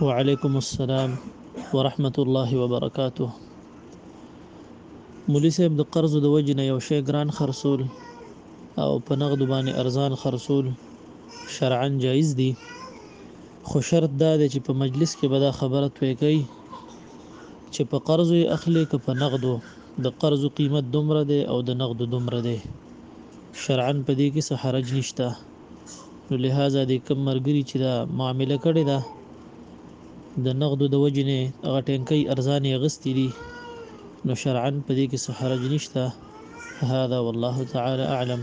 وعلیکم السلام ورحمت الله وبرکاته مولوی صاحب د قرض د وجې نه یو شی ګران خرصول او په نغد باندې ارزان خرصول شرعا جایز دي خو شرط دا دی چې په مجلس کې به دا خبره توې کوي چې په قرض یې اخلي که په نغدو د قرض قیمت دومره دی او د نغدو دومره دی شرعا په دې کې څه حرج نشته نو لهذا د کم مرګري چې دا معامله کړې ده د نقدو د وجې نه هغه ټینکۍ ارزانې اغستې دي نو شرعا په دې کې څه حرج نشته هذا والله تعالی اعلم